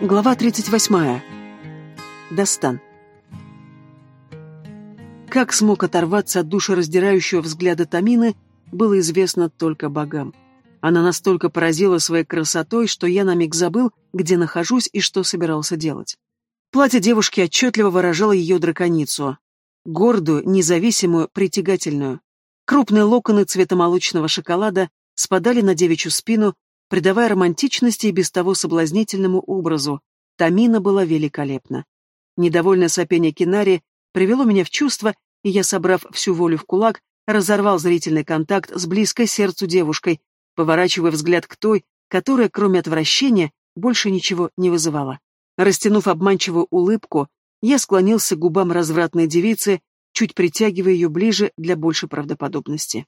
Глава 38. Достан. Как смог оторваться от душераздирающего взгляда Тамины, было известно только богам. Она настолько поразила своей красотой, что я на миг забыл, где нахожусь и что собирался делать. Платье девушки отчетливо выражало ее драконицу. Гордую, независимую, притягательную. Крупные локоны цвета молочного шоколада спадали на девичью спину, придавая романтичности и без того соблазнительному образу. Тамина была великолепна. Недовольное сопение Кинари привело меня в чувство, и я, собрав всю волю в кулак, разорвал зрительный контакт с близкой сердцу девушкой, поворачивая взгляд к той, которая, кроме отвращения, больше ничего не вызывала. Растянув обманчивую улыбку, я склонился к губам развратной девицы, чуть притягивая ее ближе для большей правдоподобности.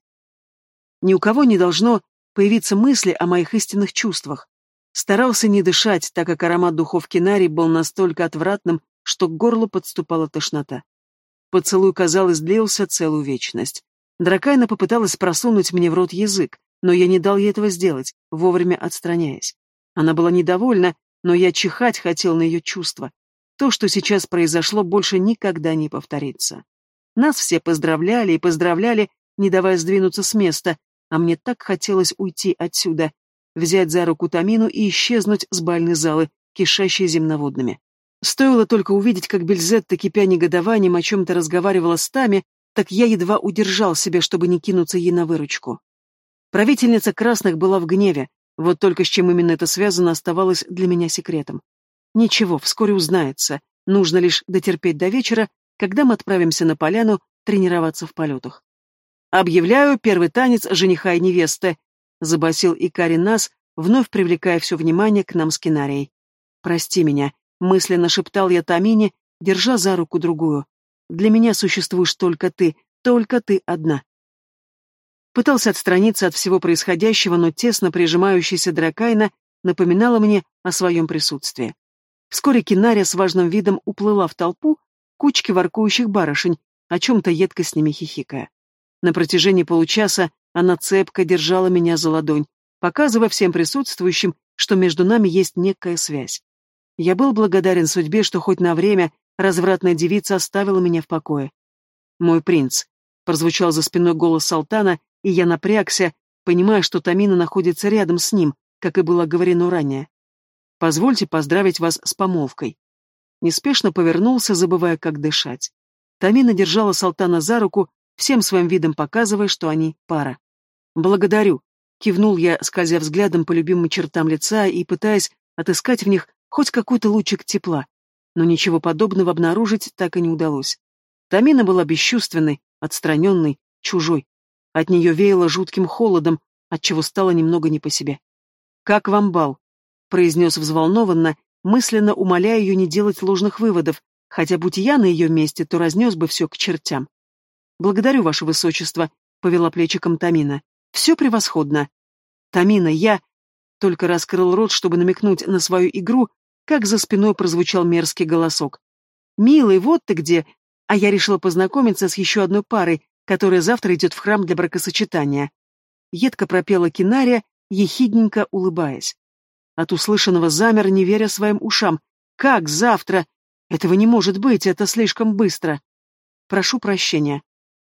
Ни у кого не должно появиться мысли о моих истинных чувствах. Старался не дышать, так как аромат духов Кинари был настолько отвратным, что к горлу подступала тошнота. Поцелуй, казалось, длился целую вечность. Дракайна попыталась просунуть мне в рот язык, но я не дал ей этого сделать, вовремя отстраняясь. Она была недовольна, но я чихать хотел на ее чувства. То, что сейчас произошло, больше никогда не повторится. Нас все поздравляли и поздравляли, не давая сдвинуться с места, а мне так хотелось уйти отсюда, взять за руку Тамину и исчезнуть с бальной залы, кишащей земноводными. Стоило только увидеть, как Бельзетта, кипя негодованием, о чем-то разговаривала с Тами, так я едва удержал себя, чтобы не кинуться ей на выручку. Правительница Красных была в гневе, вот только с чем именно это связано, оставалось для меня секретом. Ничего, вскоре узнается, нужно лишь дотерпеть до вечера, когда мы отправимся на поляну тренироваться в полетах. «Объявляю первый танец жениха и невесты», — забасил Икари нас, вновь привлекая все внимание к нам с Кинарией. «Прости меня», — мысленно шептал я Тамине, держа за руку другую. «Для меня существуешь только ты, только ты одна». Пытался отстраниться от всего происходящего, но тесно прижимающаяся Дракайна напоминала мне о своем присутствии. Вскоре Кинария с важным видом уплыла в толпу кучки воркующих барышень, о чем-то едко с ними хихикая. На протяжении получаса она цепко держала меня за ладонь, показывая всем присутствующим, что между нами есть некая связь. Я был благодарен судьбе, что хоть на время развратная девица оставила меня в покое. «Мой принц», — прозвучал за спиной голос Салтана, и я напрягся, понимая, что Тамина находится рядом с ним, как и было говорено ранее. «Позвольте поздравить вас с помолвкой». Неспешно повернулся, забывая, как дышать. Тамина держала Салтана за руку, всем своим видом показывая, что они пара. «Благодарю», — кивнул я, скользя взглядом по любимым чертам лица и пытаясь отыскать в них хоть какой-то лучик тепла. Но ничего подобного обнаружить так и не удалось. Тамина была бесчувственной, отстраненной, чужой. От нее веяло жутким холодом, отчего стало немного не по себе. «Как вам бал?» — произнес взволнованно, мысленно умоляя ее не делать ложных выводов, хотя будь я на ее месте, то разнес бы все к чертям. «Благодарю, ваше высочество», — повела плечиком Тамина. «Все превосходно». «Тамина, я...» Только раскрыл рот, чтобы намекнуть на свою игру, как за спиной прозвучал мерзкий голосок. «Милый, вот ты где!» А я решила познакомиться с еще одной парой, которая завтра идет в храм для бракосочетания. Едко пропела Кинария, ехидненько улыбаясь. От услышанного замер, не веря своим ушам. «Как завтра? Этого не может быть, это слишком быстро!» «Прошу прощения»,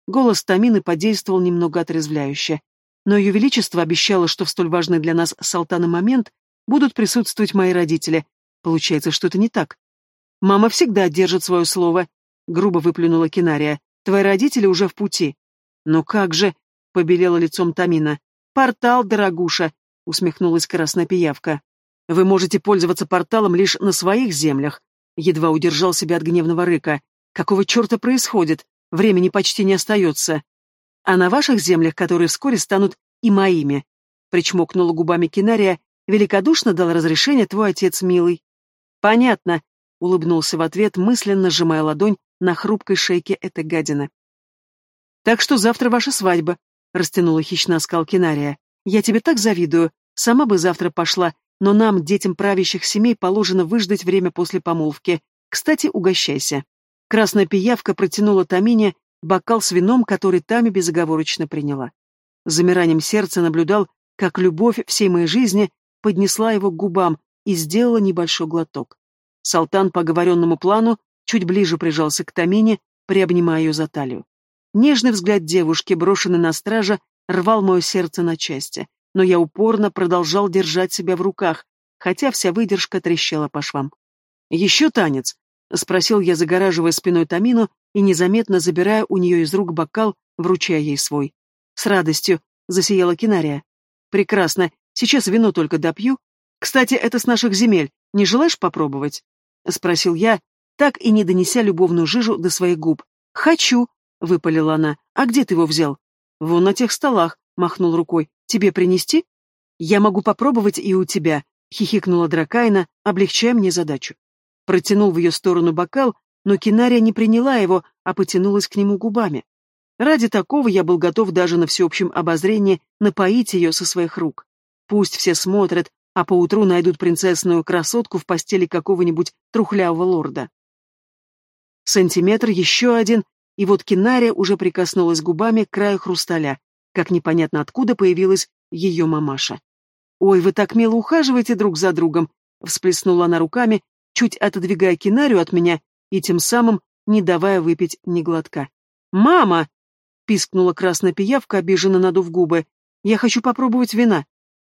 Голос Тамины подействовал немного отрезвляюще. Но Ее Величество обещало, что в столь важный для нас с момент будут присутствовать мои родители. Получается, что это не так. «Мама всегда держит свое слово», — грубо выплюнула Кинария. «Твои родители уже в пути». «Но как же...» — побелела лицом Тамина. «Портал, дорогуша», — усмехнулась красная пиявка. «Вы можете пользоваться порталом лишь на своих землях», — едва удержал себя от гневного рыка. «Какого черта происходит? Времени почти не остается. А на ваших землях, которые вскоре станут и моими, причмокнула губами Кинария, великодушно дал разрешение твой отец милый. Понятно, улыбнулся в ответ, мысленно сжимая ладонь на хрупкой шейке этой гадины. Так что завтра ваша свадьба, растянула хищно оскал Кинария. Я тебе так завидую, сама бы завтра пошла, но нам, детям правящих семей, положено выждать время после помолвки. Кстати, угощайся. Красная пиявка протянула Тамине бокал с вином, который Тами безоговорочно приняла. С замиранием сердца наблюдал, как любовь всей моей жизни поднесла его к губам, и сделала небольшой глоток. Салтан по оговоренному плану чуть ближе прижался к Тамине, приобнимая ее за талию. Нежный взгляд девушки, брошенный на стража, рвал мое сердце на части, но я упорно продолжал держать себя в руках, хотя вся выдержка трещала по швам. «Еще танец?» — спросил я, загораживая спиной Тамину и незаметно забирая у нее из рук бокал, вручая ей свой. «С радостью!» — засияла Кинария. «Прекрасно. Сейчас вино только допью. Кстати, это с наших земель. Не желаешь попробовать?» — спросил я, так и не донеся любовную жижу до своих губ. «Хочу!» — выпалила она. «А где ты его взял?» «Вон на тех столах», — махнул рукой. «Тебе принести?» «Я могу попробовать и у тебя», — хихикнула Дракайна, облегчая мне задачу. Протянул в ее сторону бокал, но Кинария не приняла его, а потянулась к нему губами. Ради такого я был готов даже на всеобщем обозрении напоить ее со своих рук. Пусть все смотрят, а поутру найдут принцессную красотку в постели какого-нибудь трухлявого лорда. Сантиметр, еще один, и вот Кинария уже прикоснулась губами к краю хрусталя, как непонятно откуда появилась ее мамаша. «Ой, вы так мило ухаживаете друг за другом!» — всплеснула она руками, чуть отодвигая Кинарию от меня и тем самым не давая выпить ни глотка. «Мама!» — пискнула красная пиявка, обиженно надув губы. «Я хочу попробовать вина».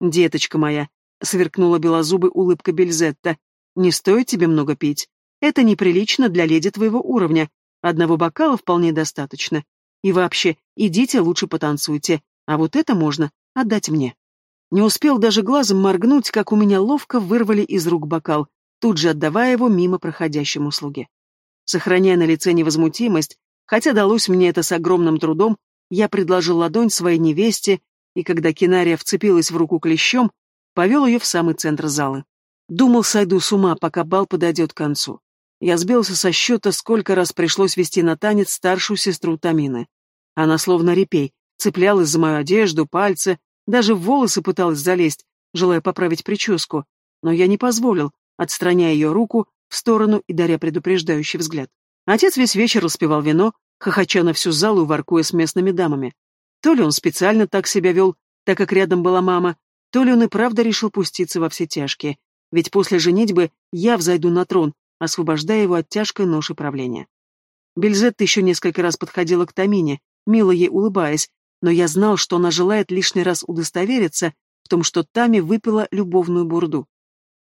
«Деточка моя!» — сверкнула белозубой улыбка Бельзетта. «Не стоит тебе много пить. Это неприлично для леди твоего уровня. Одного бокала вполне достаточно. И вообще, идите лучше потанцуйте, а вот это можно отдать мне. Не успел даже глазом моргнуть, как у меня ловко вырвали из рук бокал, тут же отдавая его мимо проходящему слуге. Сохраняя на лице невозмутимость, хотя далось мне это с огромным трудом, я предложил ладонь своей невесте, и когда Кинария вцепилась в руку клещом, повел ее в самый центр залы. Думал, сойду с ума, пока бал подойдет к концу. Я сбился со счета, сколько раз пришлось вести на танец старшую сестру Тамины. Она словно репей, цеплялась за мою одежду, пальцы, даже в волосы пыталась залезть, желая поправить прическу, но я не позволил, отстраняя ее руку в сторону и даря предупреждающий взгляд. Отец весь вечер распивал вино, хохоча на всю залу и воркуя с местными дамами. То ли он специально так себя вел, так как рядом была мама, то ли он и правда решил пуститься во все тяжкие, ведь после женитьбы я взойду на трон, освобождая его от тяжкой ноши правления. Бельзетта еще несколько раз подходила к Тамине, мило ей улыбаясь, но я знал, что она желает лишний раз удостовериться в том, что Тами выпила любовную бурду.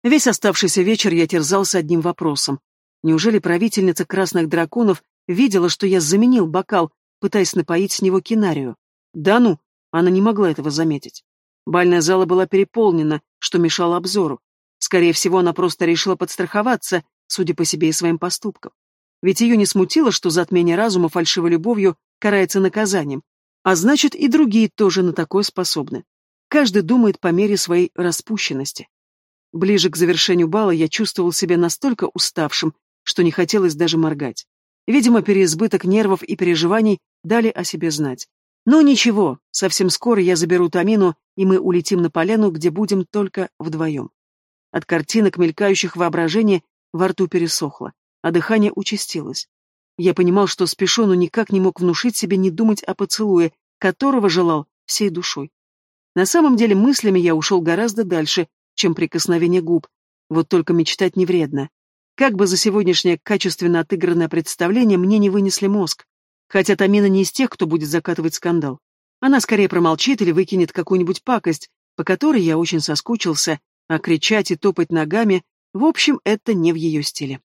Весь оставшийся вечер я терзался одним вопросом. Неужели правительница красных драконов видела, что я заменил бокал, пытаясь напоить с него кинарию? Да ну, она не могла этого заметить. Бальная зала была переполнена, что мешало обзору. Скорее всего, она просто решила подстраховаться, судя по себе и своим поступкам. Ведь ее не смутило, что затмение разума фальшивой любовью карается наказанием, а значит и другие тоже на такое способны. Каждый думает по мере своей распущенности. Ближе к завершению бала я чувствовал себя настолько уставшим, что не хотелось даже моргать. Видимо, переизбыток нервов и переживаний дали о себе знать. Но ничего, совсем скоро я заберу Тамину, и мы улетим на поляну, где будем только вдвоем. От картинок, мелькающих воображения, во рту пересохло, а дыхание участилось. Я понимал, что спешу, но никак не мог внушить себе не думать о поцелуе, которого желал всей душой. На самом деле мыслями я ушел гораздо дальше, чем прикосновение губ. Вот только мечтать не вредно. Как бы за сегодняшнее качественно отыгранное представление мне не вынесли мозг. Хотя Тамина не из тех, кто будет закатывать скандал. Она скорее промолчит или выкинет какую-нибудь пакость, по которой я очень соскучился, а кричать и топать ногами в общем, это не в ее стиле.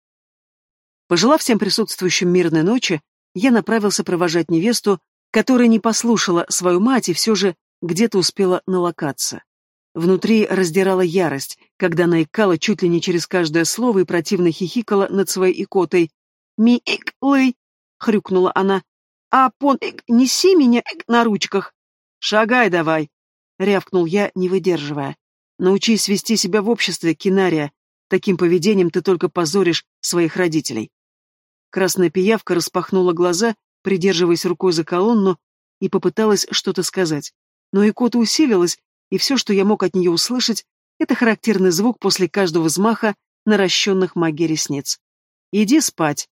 Пожелав всем присутствующим мирной ночи, я направился провожать невесту, которая не послушала свою мать и все же где-то успела налокаться. Внутри раздирала ярость, когда она икала чуть ли не через каждое слово и противно хихикала над своей икотой. «Ми-ик-лый!» — хрюкнула она. «А пон-ик, неси меня на ручках!» «Шагай давай!» — рявкнул я, не выдерживая. «Научись вести себя в обществе, Кинария, Таким поведением ты только позоришь своих родителей. Красная пиявка распахнула глаза, придерживаясь рукой за колонну, и попыталась что-то сказать. Но икота усилилась, и все, что я мог от нее услышать, это характерный звук после каждого взмаха наращенных магией ресниц. «Иди спать».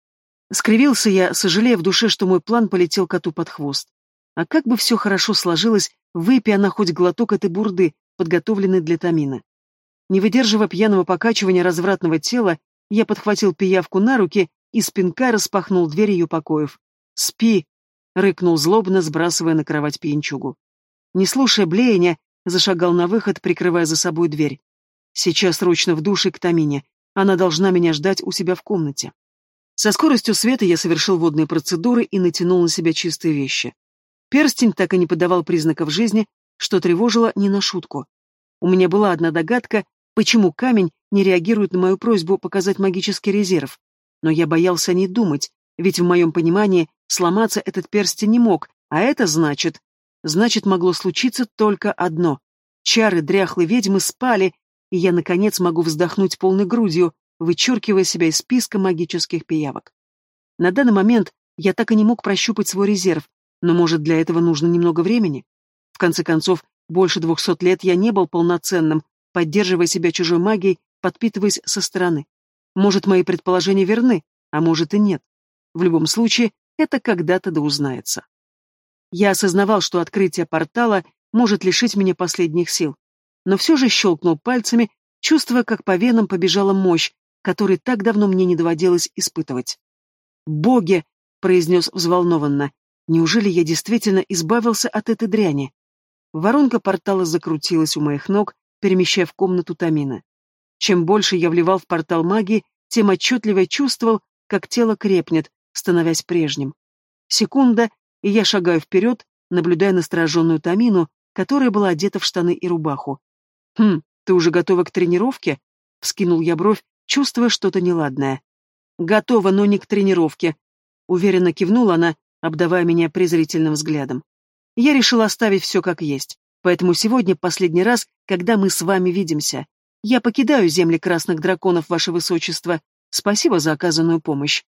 Скривился я, сожалея в душе, что мой план полетел коту под хвост. А как бы все хорошо сложилось, выпей она хоть глоток этой бурды, подготовленной для Тамина. Не выдерживая пьяного покачивания развратного тела, я подхватил пиявку на руки и спинка распахнул дверь ее покоев. «Спи!» — рыкнул злобно, сбрасывая на кровать пьянчугу. Не слушая блеяния, зашагал на выход, прикрывая за собой дверь. Сейчас срочно в душе к Тамине. Она должна меня ждать у себя в комнате. Со скоростью света я совершил водные процедуры и натянул на себя чистые вещи. Перстень так и не подавал признаков жизни, что тревожило не на шутку. У меня была одна догадка, почему камень не реагирует на мою просьбу показать магический резерв. Но я боялся не думать, ведь в моем понимании сломаться этот перстень не мог, а это значит... Значит, могло случиться только одно. Чары дряхлой ведьмы спали, и я, наконец, могу вздохнуть полной грудью, вычеркивая себя из списка магических пиявок. На данный момент я так и не мог прощупать свой резерв, но, может, для этого нужно немного времени? В конце концов, больше двухсот лет я не был полноценным, поддерживая себя чужой магией, подпитываясь со стороны. Может, мои предположения верны, а может и нет. В любом случае, это когда-то да узнается. Я осознавал, что открытие портала может лишить меня последних сил, но все же щелкнул пальцами, чувствуя, как по венам побежала мощь, которой так давно мне не доводилось испытывать. «Боги!» — произнес взволнованно. «Неужели я действительно избавился от этой дряни?» Воронка портала закрутилась у моих ног, перемещая в комнату Тамина. Чем больше я вливал в портал магии, тем отчетливее чувствовал, как тело крепнет, становясь прежним. Секунда, и я шагаю вперед, наблюдая настороженную Тамину, которая была одета в штаны и рубаху. «Хм, ты уже готова к тренировке?» — вскинул я бровь, чувствуя что-то неладное. «Готова, но не к тренировке», — уверенно кивнула она, обдавая меня презрительным взглядом. «Я решила оставить все как есть, поэтому сегодня последний раз, когда мы с вами видимся. Я покидаю земли красных драконов, ваше высочество. Спасибо за оказанную помощь».